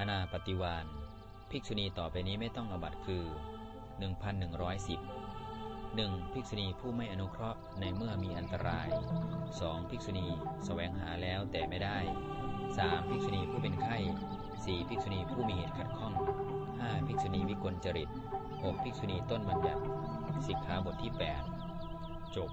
อนาปฏิวานภิกษุณีต่อไปนี้ไม่ต้องอบัตคือ 1110 1. ภิกษุณีผู้ไม่อนุเคราะห์ในเมื่อมีอันตราย 2. ภิกษุณีแสวงหาแล้วแต่ไม่ได้ 3. ภิกษุณีผู้เป็นไข้ 4. ภิกษุณีผู้มีเหตุขัดข้อง 5. ภิกษุณีวิกลจริต 6. ภิกษุณีต้นบัญญัติสิกขาบทที่ 8 จบ